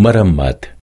મરમ્મત.